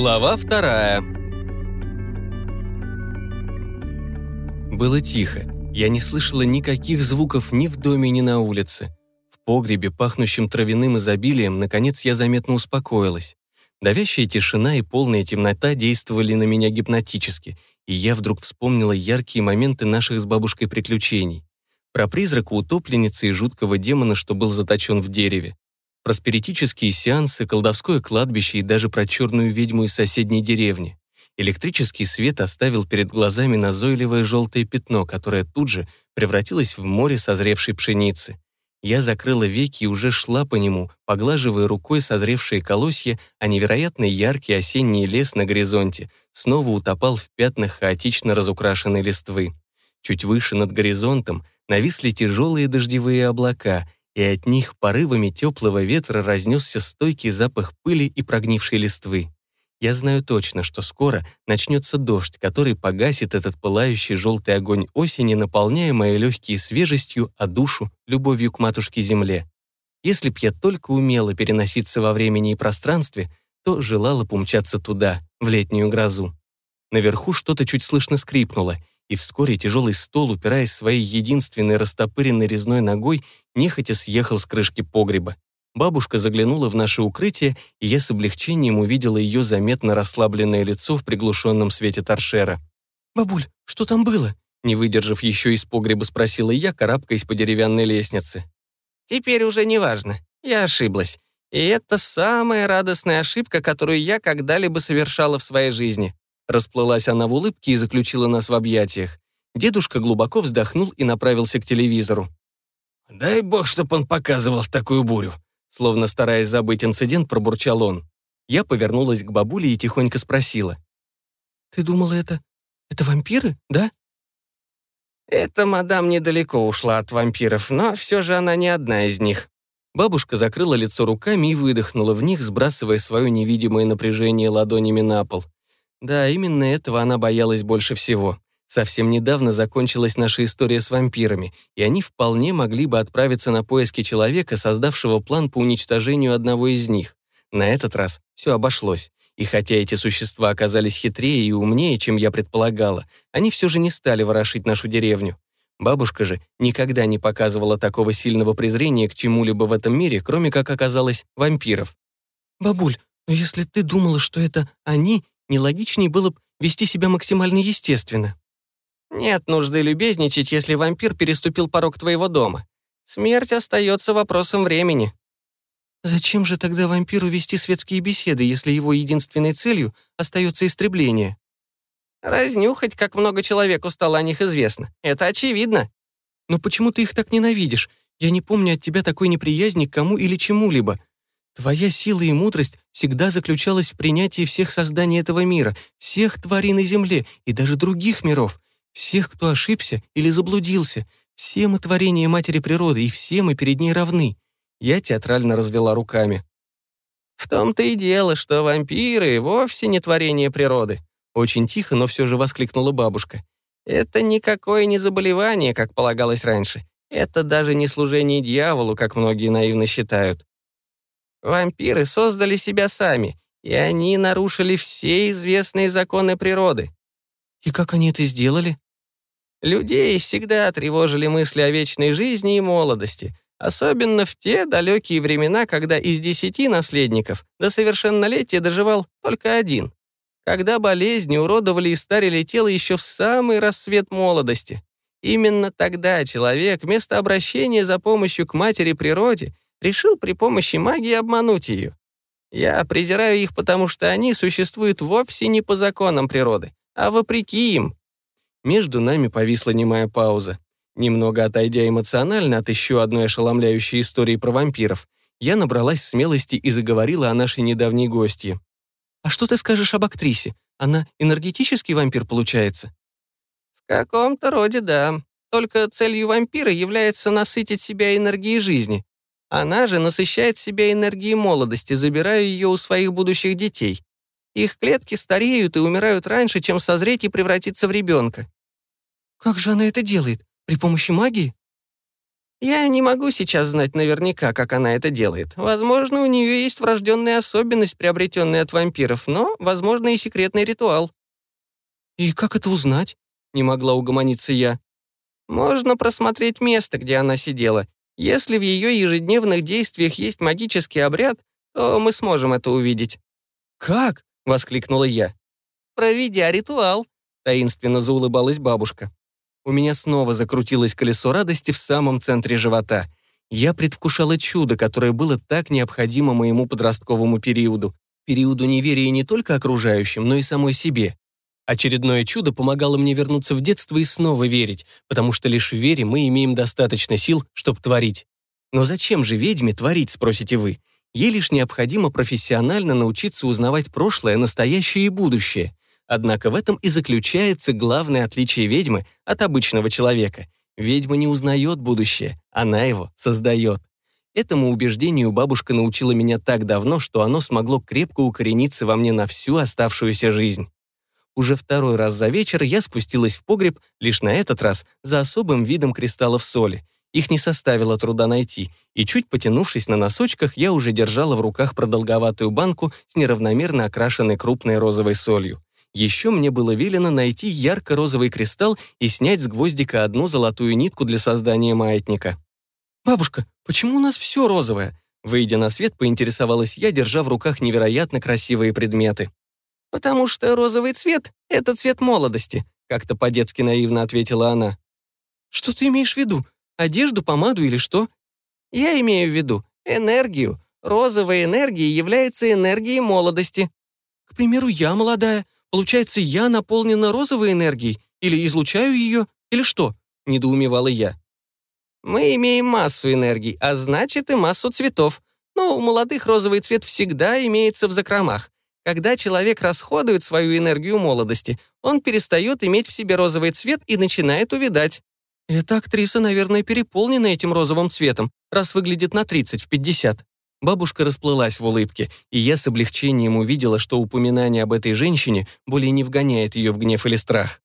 Глава вторая. Было тихо. Я не слышала никаких звуков ни в доме, ни на улице. В погребе, пахнущем травяным изобилием, наконец я заметно успокоилась. Давящая тишина и полная темнота действовали на меня гипнотически, и я вдруг вспомнила яркие моменты наших с бабушкой приключений. Про призрака утопленницы и жуткого демона, что был заточен в дереве про спиритические сеансы, колдовское кладбище и даже про черную ведьму из соседней деревни. Электрический свет оставил перед глазами назойливое желтое пятно, которое тут же превратилось в море созревшей пшеницы. Я закрыла веки и уже шла по нему, поглаживая рукой созревшие колосья, а невероятно яркий осенний лес на горизонте снова утопал в пятнах хаотично разукрашенной листвы. Чуть выше над горизонтом нависли тяжелые дождевые облака — и от них порывами теплого ветра разнесся стойкий запах пыли и прогнившей листвы. Я знаю точно, что скоро начнется дождь, который погасит этот пылающий желтый огонь осени, наполняя мои легкие свежестью, а душу — любовью к матушке-земле. Если б я только умела переноситься во времени и пространстве, то желала помчаться туда, в летнюю грозу. Наверху что-то чуть слышно скрипнуло, и вскоре тяжелый стол, упираясь своей единственной растопыренной резной ногой, нехотя съехал с крышки погреба. Бабушка заглянула в наше укрытие, и я с облегчением увидела ее заметно расслабленное лицо в приглушенном свете торшера. «Бабуль, что там было?» Не выдержав еще из погреба, спросила я, карабкаясь по деревянной лестнице. «Теперь уже не важно. Я ошиблась. И это самая радостная ошибка, которую я когда-либо совершала в своей жизни». Расплылась она в улыбке и заключила нас в объятиях. Дедушка глубоко вздохнул и направился к телевизору. «Дай бог, чтоб он показывал в такую бурю!» Словно стараясь забыть инцидент, пробурчал он. Я повернулась к бабуле и тихонько спросила. «Ты думала, это... это вампиры, да?» «Эта мадам недалеко ушла от вампиров, но все же она не одна из них». Бабушка закрыла лицо руками и выдохнула в них, сбрасывая свое невидимое напряжение ладонями на пол. Да, именно этого она боялась больше всего. Совсем недавно закончилась наша история с вампирами, и они вполне могли бы отправиться на поиски человека, создавшего план по уничтожению одного из них. На этот раз все обошлось. И хотя эти существа оказались хитрее и умнее, чем я предполагала, они все же не стали ворошить нашу деревню. Бабушка же никогда не показывала такого сильного презрения к чему-либо в этом мире, кроме как оказалось вампиров. «Бабуль, но если ты думала, что это они, нелогичнее было бы вести себя максимально естественно», нет нужды любезничать, если вампир переступил порог твоего дома. Смерть остается вопросом времени. Зачем же тогда вампиру вести светские беседы, если его единственной целью остается истребление? Разнюхать, как много человеку стало о них известно. Это очевидно. Но почему ты их так ненавидишь? Я не помню от тебя такой неприязни к кому или чему-либо. Твоя сила и мудрость всегда заключалась в принятии всех созданий этого мира, всех тварей на Земле и даже других миров. Всех, кто ошибся или заблудился, все мы творения матери природы, и все мы перед ней равны. Я театрально развела руками. В том-то и дело, что вампиры вовсе не творение природы. Очень тихо, но все же воскликнула бабушка. Это никакое не заболевание, как полагалось раньше. Это даже не служение дьяволу, как многие наивно считают. Вампиры создали себя сами, и они нарушили все известные законы природы. И как они это сделали? Людей всегда тревожили мысли о вечной жизни и молодости, особенно в те далекие времена, когда из десяти наследников до совершеннолетия доживал только один, когда болезни уродовали и старили тело еще в самый рассвет молодости. Именно тогда человек вместо обращения за помощью к матери природе решил при помощи магии обмануть ее. Я презираю их, потому что они существуют вовсе не по законам природы, а вопреки им. Между нами повисла немая пауза. Немного отойдя эмоционально от еще одной ошеломляющей истории про вампиров, я набралась смелости и заговорила о нашей недавней гостье. «А что ты скажешь об актрисе? Она энергетический вампир, получается?» «В каком-то роде да. Только целью вампира является насытить себя энергией жизни. Она же насыщает себя энергией молодости, забирая ее у своих будущих детей. Их клетки стареют и умирают раньше, чем созреть и превратиться в ребенка. Как же она это делает? При помощи магии? Я не могу сейчас знать наверняка, как она это делает. Возможно, у нее есть врожденная особенность, приобретенная от вампиров, но, возможно, и секретный ритуал. «И как это узнать?» — не могла угомониться я. «Можно просмотреть место, где она сидела. Если в ее ежедневных действиях есть магический обряд, то мы сможем это увидеть». «Как?» — воскликнула я. «Проведя ритуал», — таинственно заулыбалась бабушка. У меня снова закрутилось колесо радости в самом центре живота. Я предвкушала чудо, которое было так необходимо моему подростковому периоду. Периоду неверия не только окружающим, но и самой себе. Очередное чудо помогало мне вернуться в детство и снова верить, потому что лишь в вере мы имеем достаточно сил, чтобы творить. Но зачем же ведьме творить, спросите вы? Ей лишь необходимо профессионально научиться узнавать прошлое, настоящее и будущее. Однако в этом и заключается главное отличие ведьмы от обычного человека. Ведьма не узнает будущее, она его создает. Этому убеждению бабушка научила меня так давно, что оно смогло крепко укорениться во мне на всю оставшуюся жизнь. Уже второй раз за вечер я спустилась в погреб, лишь на этот раз за особым видом кристаллов соли. Их не составило труда найти, и чуть потянувшись на носочках, я уже держала в руках продолговатую банку с неравномерно окрашенной крупной розовой солью. Еще мне было велено найти ярко-розовый кристалл и снять с гвоздика одну золотую нитку для создания маятника. «Бабушка, почему у нас все розовое?» Выйдя на свет, поинтересовалась я, держа в руках невероятно красивые предметы. «Потому что розовый цвет — это цвет молодости», как-то по-детски наивно ответила она. «Что ты имеешь в виду? Одежду, помаду или что?» «Я имею в виду энергию. Розовая энергия является энергией молодости». «К примеру, я молодая. Получается, я наполнена розовой энергией? Или излучаю ее? Или что?» — недоумевала я. «Мы имеем массу энергий, а значит и массу цветов. Но у молодых розовый цвет всегда имеется в закромах. Когда человек расходует свою энергию молодости, он перестает иметь в себе розовый цвет и начинает увядать. Эта актриса, наверное, переполнена этим розовым цветом, раз выглядит на 30 в 50. Бабушка расплылась в улыбке, и я с облегчением увидела, что упоминание об этой женщине более не вгоняет ее в гнев или страх.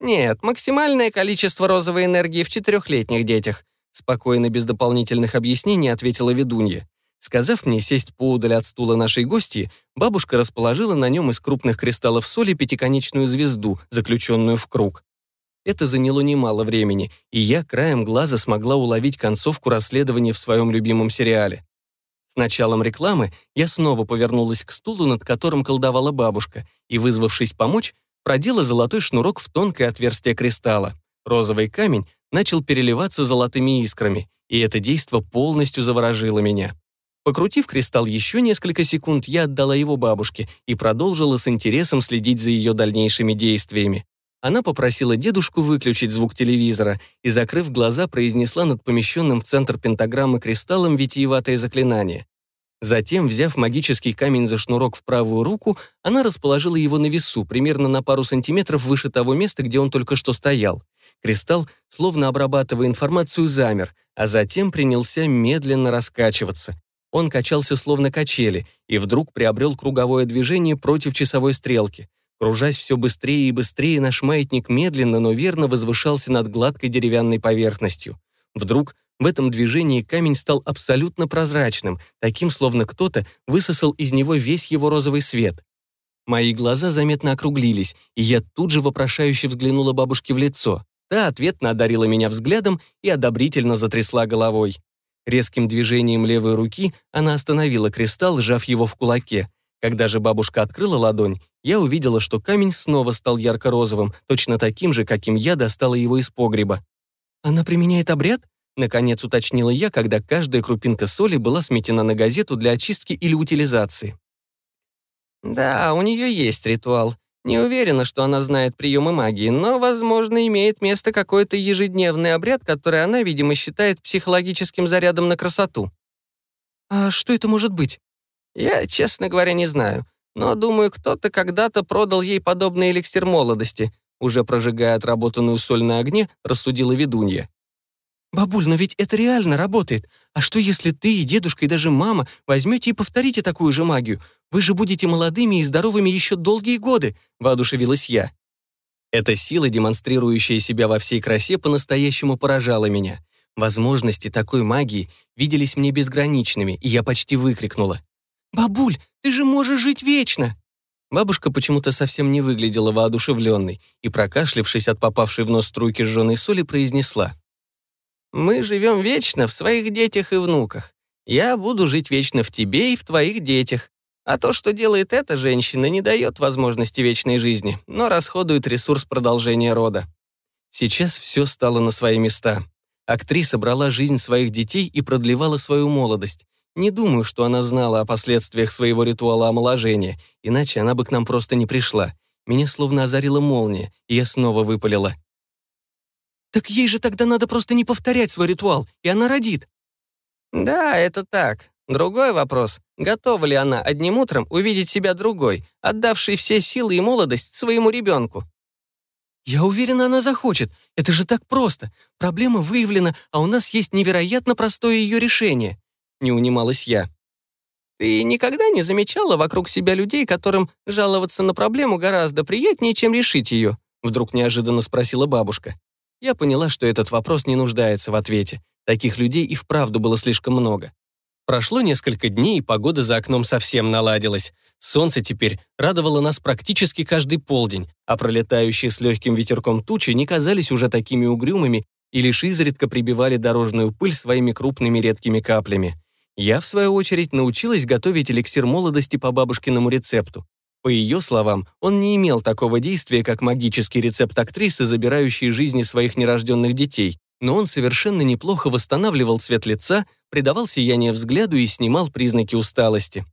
«Нет, максимальное количество розовой энергии в четырехлетних детях», спокойно, без дополнительных объяснений, ответила ведунья. Сказав мне сесть поудаль от стула нашей гости, бабушка расположила на нем из крупных кристаллов соли пятиконечную звезду, заключенную в круг. Это заняло немало времени, и я краем глаза смогла уловить концовку расследования в своем любимом сериале. С началом рекламы я снова повернулась к стулу, над которым колдовала бабушка, и, вызвавшись помочь, продела золотой шнурок в тонкое отверстие кристалла. Розовый камень начал переливаться золотыми искрами, и это действо полностью заворожило меня. Покрутив кристалл еще несколько секунд, я отдала его бабушке и продолжила с интересом следить за ее дальнейшими действиями. Она попросила дедушку выключить звук телевизора и, закрыв глаза, произнесла над помещенным в центр пентаграммы кристаллом витиеватое заклинание. Затем, взяв магический камень за шнурок в правую руку, она расположила его на весу, примерно на пару сантиметров выше того места, где он только что стоял. Кристалл, словно обрабатывая информацию, замер, а затем принялся медленно раскачиваться. Он качался словно качели и вдруг приобрел круговое движение против часовой стрелки. Кружась все быстрее и быстрее, наш маятник медленно, но верно возвышался над гладкой деревянной поверхностью. Вдруг в этом движении камень стал абсолютно прозрачным, таким, словно кто-то высосал из него весь его розовый свет. Мои глаза заметно округлились, и я тут же вопрошающе взглянула бабушке в лицо. Та ответно одарила меня взглядом и одобрительно затрясла головой. Резким движением левой руки она остановила кристалл, сжав его в кулаке. Когда же бабушка открыла ладонь, я увидела, что камень снова стал ярко-розовым, точно таким же, каким я достала его из погреба. «Она применяет обряд?» Наконец уточнила я, когда каждая крупинка соли была сметена на газету для очистки или утилизации. «Да, у нее есть ритуал. Не уверена, что она знает приемы магии, но, возможно, имеет место какой-то ежедневный обряд, который она, видимо, считает психологическим зарядом на красоту. А что это может быть? Я, честно говоря, не знаю. Но, думаю, кто-то когда-то продал ей подобный эликсир молодости. Уже прожигая отработанную соль на огне, рассудила ведунья. «Бабуль, но ведь это реально работает. А что, если ты и дедушка, и даже мама возьмете и повторите такую же магию? Вы же будете молодыми и здоровыми еще долгие годы», — воодушевилась я. Эта сила, демонстрирующая себя во всей красе, по-настоящему поражала меня. Возможности такой магии виделись мне безграничными, и я почти выкрикнула. «Бабуль, ты же можешь жить вечно!» Бабушка почему-то совсем не выглядела воодушевленной и, прокашлившись от попавшей в нос струйки жженой соли, произнесла. «Мы живем вечно в своих детях и внуках. Я буду жить вечно в тебе и в твоих детях. А то, что делает эта женщина, не дает возможности вечной жизни, но расходует ресурс продолжения рода. Сейчас все стало на свои места. Актриса брала жизнь своих детей и продлевала свою молодость. Не думаю, что она знала о последствиях своего ритуала омоложения, иначе она бы к нам просто не пришла. Меня словно озарила молния, и я снова выпалила. «Так ей же тогда надо просто не повторять свой ритуал, и она родит». «Да, это так. Другой вопрос. Готова ли она одним утром увидеть себя другой, отдавшей все силы и молодость своему ребенку?» «Я уверена, она захочет. Это же так просто. Проблема выявлена, а у нас есть невероятно простое ее решение», — не унималась я. «Ты никогда не замечала вокруг себя людей, которым жаловаться на проблему гораздо приятнее, чем решить ее?» Вдруг неожиданно спросила бабушка. Я поняла, что этот вопрос не нуждается в ответе. Таких людей и вправду было слишком много. Прошло несколько дней, и погода за окном совсем наладилась. Солнце теперь радовало нас практически каждый полдень, а пролетающие с легким ветерком тучи не казались уже такими угрюмыми и лишь изредка прибивали дорожную пыль своими крупными редкими каплями. Я, в свою очередь, научилась готовить эликсир молодости по бабушкиному рецепту. По ее словам, он не имел такого действия, как магический рецепт актрисы, забирающей жизни своих нерожденных детей, но он совершенно неплохо восстанавливал цвет лица, придавал сияние взгляду и снимал признаки усталости.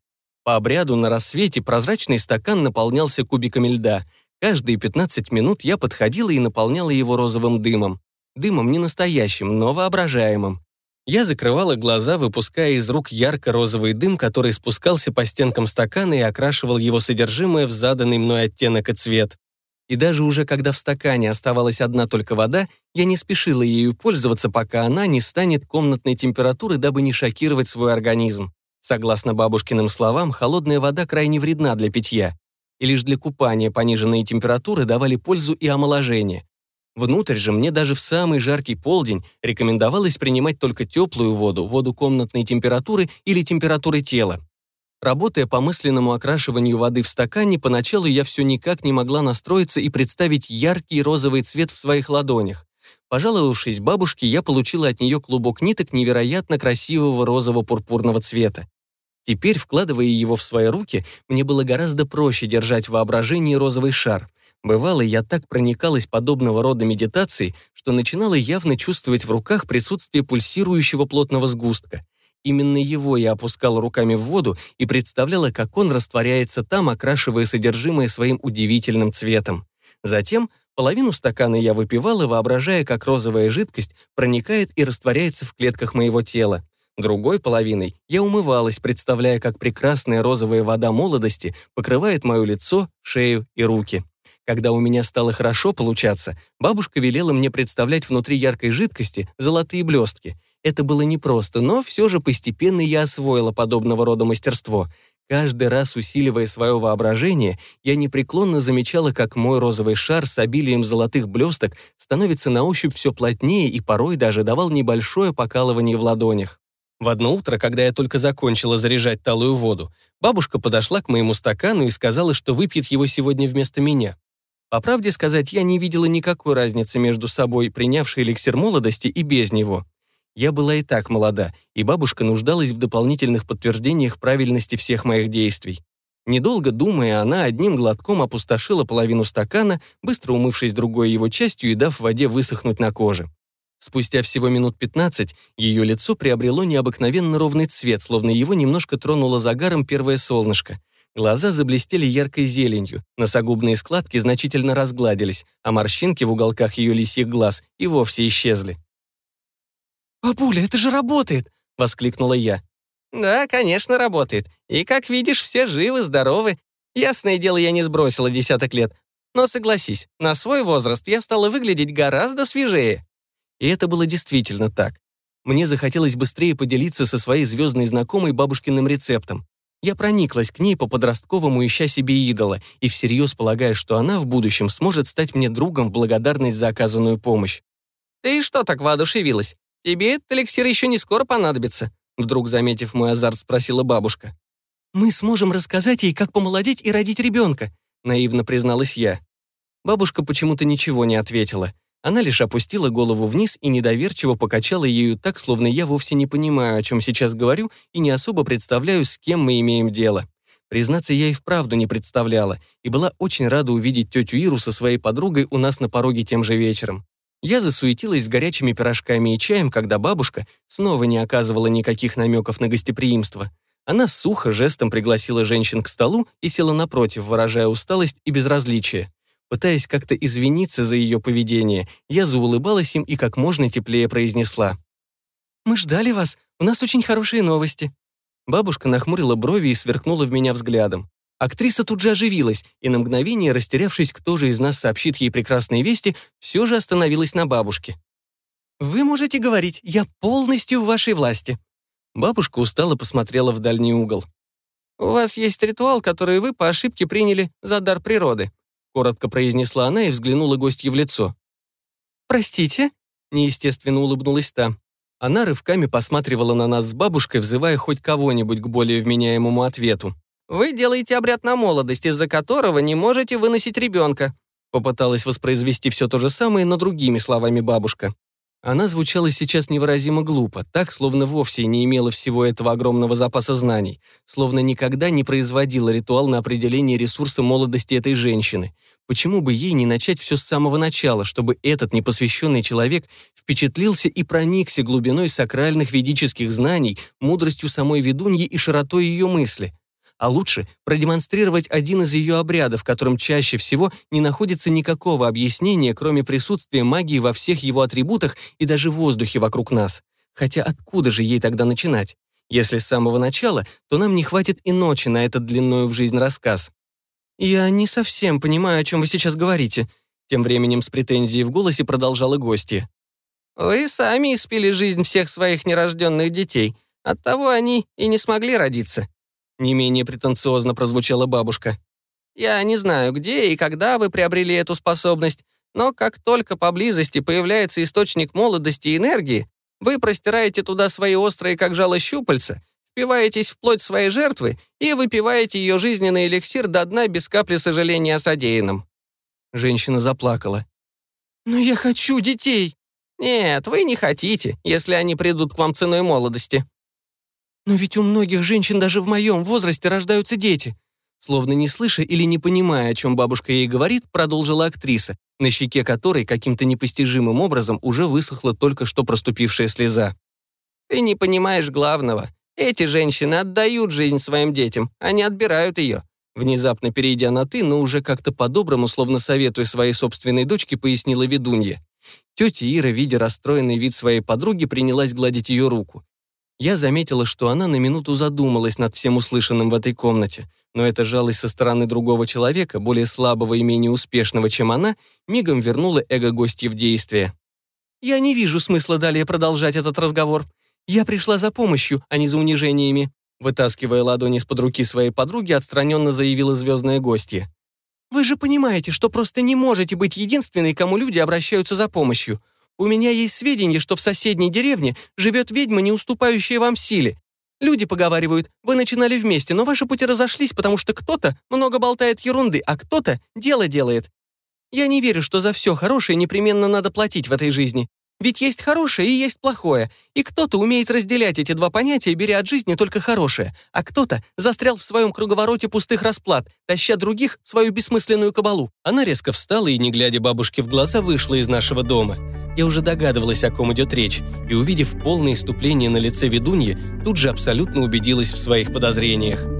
По обряду на рассвете прозрачный стакан наполнялся кубиками льда. Каждые 15 минут я подходила и наполняла его розовым дымом. Дымом не настоящим, но воображаемым. Я закрывала глаза, выпуская из рук ярко-розовый дым, который спускался по стенкам стакана и окрашивал его содержимое в заданный мной оттенок и цвет. И даже уже когда в стакане оставалась одна только вода, я не спешила ею пользоваться, пока она не станет комнатной температуры, дабы не шокировать свой организм. Согласно бабушкиным словам, холодная вода крайне вредна для питья. И лишь для купания пониженные температуры давали пользу и омоложение. Внутрь же мне даже в самый жаркий полдень рекомендовалось принимать только теплую воду, воду комнатной температуры или температуры тела. Работая по мысленному окрашиванию воды в стакане, поначалу я все никак не могла настроиться и представить яркий розовый цвет в своих ладонях. Пожаловавшись бабушке, я получила от нее клубок ниток невероятно красивого розово-пурпурного цвета. Теперь, вкладывая его в свои руки, мне было гораздо проще держать в воображении розовый шар. Бывало, я так проникалась подобного рода медитацией, что начинала явно чувствовать в руках присутствие пульсирующего плотного сгустка. Именно его я опускала руками в воду и представляла, как он растворяется там, окрашивая содержимое своим удивительным цветом. Затем половину стакана я выпивала, воображая, как розовая жидкость проникает и растворяется в клетках моего тела. Другой половиной я умывалась, представляя, как прекрасная розовая вода молодости покрывает мое лицо, шею и руки. Когда у меня стало хорошо получаться, бабушка велела мне представлять внутри яркой жидкости золотые блестки. Это было непросто, но все же постепенно я освоила подобного рода мастерство. Каждый раз усиливая свое воображение, я непреклонно замечала, как мой розовый шар с обилием золотых блесток становится на ощупь все плотнее и порой даже давал небольшое покалывание в ладонях. В одно утро, когда я только закончила заряжать талую воду, бабушка подошла к моему стакану и сказала, что выпьет его сегодня вместо меня. По правде сказать, я не видела никакой разницы между собой, принявшей эликсир молодости, и без него. Я была и так молода, и бабушка нуждалась в дополнительных подтверждениях правильности всех моих действий. Недолго думая, она одним глотком опустошила половину стакана, быстро умывшись другой его частью и дав воде высохнуть на коже. Спустя всего минут 15 ее лицо приобрело необыкновенно ровный цвет, словно его немножко тронуло загаром первое солнышко. Глаза заблестели яркой зеленью, носогубные складки значительно разгладились, а морщинки в уголках ее лисьих глаз и вовсе исчезли. «Бабуля, это же работает!» — воскликнула я. «Да, конечно, работает. И, как видишь, все живы, здоровы. Ясное дело, я не сбросила десяток лет. Но согласись, на свой возраст я стала выглядеть гораздо свежее». И это было действительно так. Мне захотелось быстрее поделиться со своей звездной знакомой бабушкиным рецептом. Я прониклась к ней по подростковому, ища себе идола, и всерьез полагая, что она в будущем сможет стать мне другом в благодарность за оказанную помощь. «Ты что так воодушевилась? Тебе этот эликсир еще не скоро понадобится», вдруг заметив мой азарт, спросила бабушка. «Мы сможем рассказать ей, как помолодеть и родить ребенка», наивно призналась я. Бабушка почему-то ничего не ответила. Она лишь опустила голову вниз и недоверчиво покачала ею так, словно я вовсе не понимаю, о чем сейчас говорю, и не особо представляю, с кем мы имеем дело. Признаться, я и вправду не представляла, и была очень рада увидеть тетю Иру со своей подругой у нас на пороге тем же вечером. Я засуетилась с горячими пирожками и чаем, когда бабушка снова не оказывала никаких намеков на гостеприимство. Она сухо жестом пригласила женщин к столу и села напротив, выражая усталость и безразличие. Пытаясь как-то извиниться за ее поведение, я заулыбалась им и как можно теплее произнесла. «Мы ждали вас, у нас очень хорошие новости». Бабушка нахмурила брови и сверкнула в меня взглядом. Актриса тут же оживилась, и на мгновение, растерявшись, кто же из нас сообщит ей прекрасные вести, все же остановилась на бабушке. «Вы можете говорить, я полностью в вашей власти». Бабушка устало посмотрела в дальний угол. «У вас есть ритуал, который вы по ошибке приняли за дар природы коротко произнесла она и взглянула гостье в лицо. «Простите?» — неестественно улыбнулась та. Она рывками посматривала на нас с бабушкой, взывая хоть кого-нибудь к более вменяемому ответу. «Вы делаете обряд на молодость, из-за которого не можете выносить ребенка», попыталась воспроизвести все то же самое, но другими словами бабушка. Она звучала сейчас невыразимо глупо, так, словно вовсе не имела всего этого огромного запаса знаний, словно никогда не производила ритуал на определение ресурса молодости этой женщины. Почему бы ей не начать все с самого начала, чтобы этот непосвященный человек впечатлился и проникся глубиной сакральных ведических знаний, мудростью самой ведуньи и широтой ее мысли? А лучше продемонстрировать один из ее обрядов, которым чаще всего не находится никакого объяснения, кроме присутствия магии во всех его атрибутах и даже воздухе вокруг нас. Хотя откуда же ей тогда начинать? Если с самого начала, то нам не хватит и ночи на этот длинную в жизнь рассказ. «Я не совсем понимаю, о чем вы сейчас говорите», тем временем с претензией в голосе продолжала гостья. «Вы сами испили жизнь всех своих нерожденных детей, оттого они и не смогли родиться. Не менее претенциозно прозвучала бабушка. «Я не знаю, где и когда вы приобрели эту способность, но как только поблизости появляется источник молодости и энергии, вы простираете туда свои острые, как жало щупальца, впиваетесь в плоть своей жертвы и выпиваете ее жизненный эликсир до дна без капли сожаления о содеянном». Женщина заплакала. «Но я хочу детей!» «Нет, вы не хотите, если они придут к вам ценой молодости», «Но ведь у многих женщин даже в моем возрасте рождаются дети». Словно не слыша или не понимая, о чем бабушка ей говорит, продолжила актриса, на щеке которой каким-то непостижимым образом уже высохла только что проступившая слеза. «Ты не понимаешь главного. Эти женщины отдают жизнь своим детям, они отбирают ее». Внезапно перейдя на «ты», но уже как-то по-доброму, словно советуя своей собственной дочке, пояснила ведунья. Тетя Ира, видя расстроенный вид своей подруги, принялась гладить ее руку. Я заметила, что она на минуту задумалась над всем услышанным в этой комнате, но эта жалость со стороны другого человека, более слабого и менее успешного, чем она, мигом вернула эго гостья в действие. «Я не вижу смысла далее продолжать этот разговор. Я пришла за помощью, а не за унижениями», вытаскивая ладони из-под руки своей подруги, отстраненно заявила звездная гостья. «Вы же понимаете, что просто не можете быть единственной, кому люди обращаются за помощью. У меня есть сведения, что в соседней деревне живет ведьма, не уступающая вам силе. Люди поговаривают, вы начинали вместе, но ваши пути разошлись, потому что кто-то много болтает ерунды, а кто-то дело делает. Я не верю, что за все хорошее непременно надо платить в этой жизни. Ведь есть хорошее и есть плохое, и кто-то умеет разделять эти два понятия, беря от жизни только хорошее, а кто-то застрял в своем круговороте пустых расплат, таща других в свою бессмысленную кабалу. Она резко встала и, не глядя бабушке в глаза, вышла из нашего дома. Я уже догадывалась, о ком идет речь, и, увидев полное иступление на лице ведуньи, тут же абсолютно убедилась в своих подозрениях.